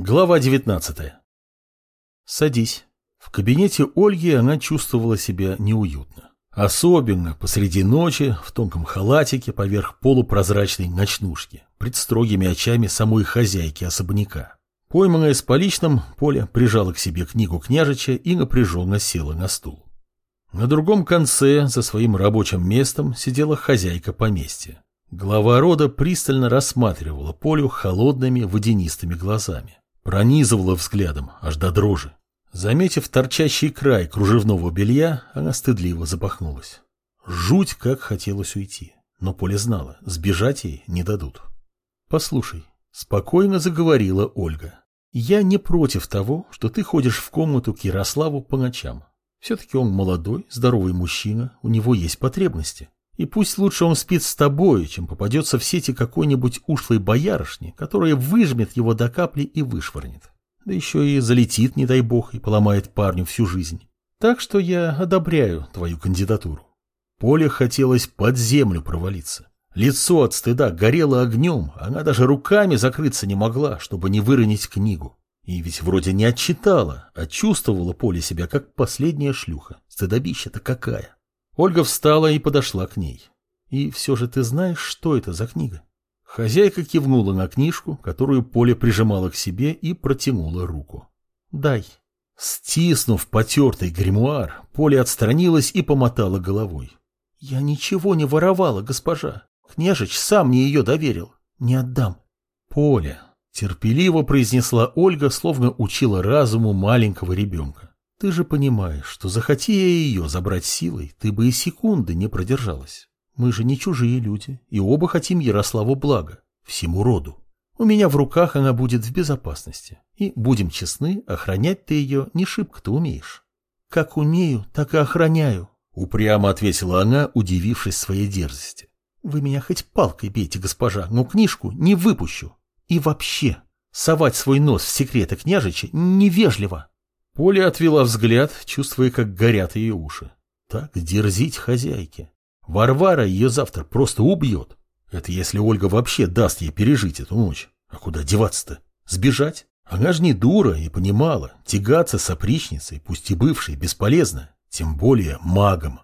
Глава 19 «Садись». В кабинете Ольги она чувствовала себя неуютно. Особенно посреди ночи в тонком халатике поверх полупрозрачной ночнушки, пред строгими очами самой хозяйки особняка. Пойманная с поличным, Поля прижала к себе книгу княжича и напряженно села на стул. На другом конце, за своим рабочим местом, сидела хозяйка поместья. Глава рода пристально рассматривала Полю холодными водянистыми глазами. Пронизывала взглядом, аж до дрожи. Заметив торчащий край кружевного белья, она стыдливо запахнулась. Жуть, как хотелось уйти. Но Поля знала, сбежать ей не дадут. «Послушай», — спокойно заговорила Ольга, — «я не против того, что ты ходишь в комнату к Ярославу по ночам. Все-таки он молодой, здоровый мужчина, у него есть потребности. И пусть лучше он спит с тобой, чем попадется в сети какой-нибудь ушлой боярышни, которая выжмет его до капли и вышвырнет. Да еще и залетит, не дай бог, и поломает парню всю жизнь. Так что я одобряю твою кандидатуру. Поле хотелось под землю провалиться. Лицо от стыда горело огнем, она даже руками закрыться не могла, чтобы не выронить книгу. И ведь вроде не отчитала, а чувствовала Поле себя как последняя шлюха. Стыдобища-то какая. Ольга встала и подошла к ней. «И все же ты знаешь, что это за книга?» Хозяйка кивнула на книжку, которую Поля прижимала к себе и протянула руку. «Дай». Стиснув потертый гримуар, Поля отстранилась и помотала головой. «Я ничего не воровала, госпожа. Княжич сам мне ее доверил. Не отдам». «Поля», — терпеливо произнесла Ольга, словно учила разуму маленького ребенка. Ты же понимаешь, что захоти я ее забрать силой, ты бы и секунды не продержалась. Мы же не чужие люди, и оба хотим Ярославу блага, всему роду. У меня в руках она будет в безопасности. И, будем честны, охранять ты ее не шибко-то умеешь. Как умею, так и охраняю, упрямо ответила она, удивившись своей дерзости. Вы меня хоть палкой бейте, госпожа, но книжку не выпущу. И вообще, совать свой нос в секреты княжича невежливо. Поля отвела взгляд, чувствуя, как горят ее уши. Так дерзить хозяйке. Варвара ее завтра просто убьет. Это если Ольга вообще даст ей пережить эту ночь. А куда деваться-то? Сбежать? Она же не дура и понимала, тягаться с опричницей, пусть и бывшей, бесполезно, тем более магом.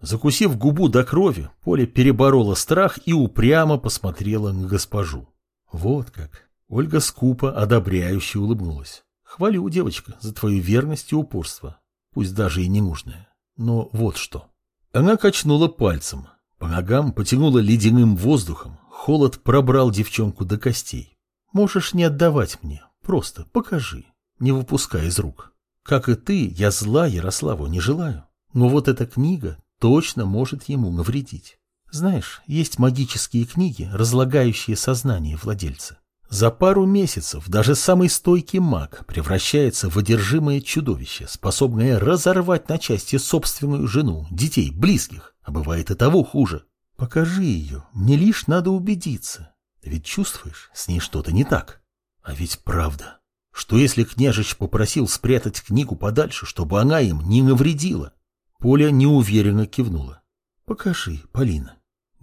Закусив губу до крови, Поля переборола страх и упрямо посмотрела на госпожу. Вот как. Ольга скупо, одобряюще улыбнулась. Хвалю, девочка, за твою верность и упорство, пусть даже и ненужное. Но вот что. Она качнула пальцем, по ногам потянула ледяным воздухом, холод пробрал девчонку до костей. Можешь не отдавать мне, просто покажи, не выпускай из рук. Как и ты, я зла Ярославу не желаю, но вот эта книга точно может ему навредить. Знаешь, есть магические книги, разлагающие сознание владельца. За пару месяцев даже самый стойкий маг превращается в одержимое чудовище, способное разорвать на части собственную жену, детей, близких, а бывает и того хуже. Покажи ее, мне лишь надо убедиться. Ты ведь чувствуешь, с ней что-то не так. А ведь правда. Что если княжич попросил спрятать книгу подальше, чтобы она им не навредила? Поля неуверенно кивнула. Покажи, Полина.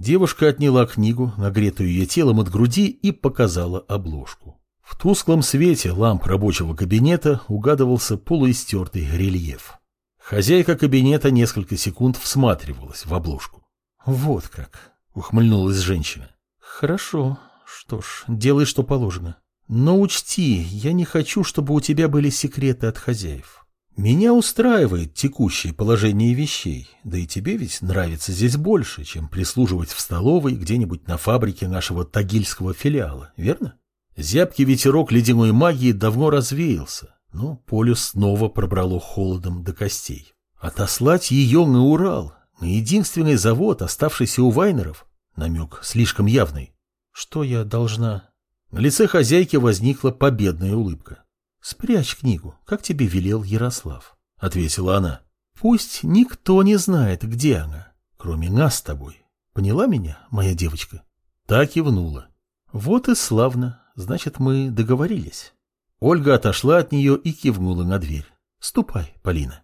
Девушка отняла книгу, нагретую ее телом от груди, и показала обложку. В тусклом свете ламп рабочего кабинета угадывался полуистертый рельеф. Хозяйка кабинета несколько секунд всматривалась в обложку. «Вот как!» — ухмыльнулась женщина. «Хорошо. Что ж, делай, что положено. Но учти, я не хочу, чтобы у тебя были секреты от хозяев. Меня устраивает текущее положение вещей, да и тебе ведь нравится здесь больше, чем прислуживать в столовой где-нибудь на фабрике нашего тагильского филиала, верно? Зябкий ветерок ледяной магии давно развеялся, но поле снова пробрало холодом до костей. Отослать ее на Урал, на единственный завод, оставшийся у Вайнеров, намек слишком явный. Что я должна... На лице хозяйки возникла победная улыбка. «Спрячь книгу, как тебе велел Ярослав», — ответила она. «Пусть никто не знает, где она, кроме нас с тобой. Поняла меня, моя девочка?» Так кивнула. «Вот и славно, значит, мы договорились». Ольга отошла от нее и кивнула на дверь. «Ступай, Полина».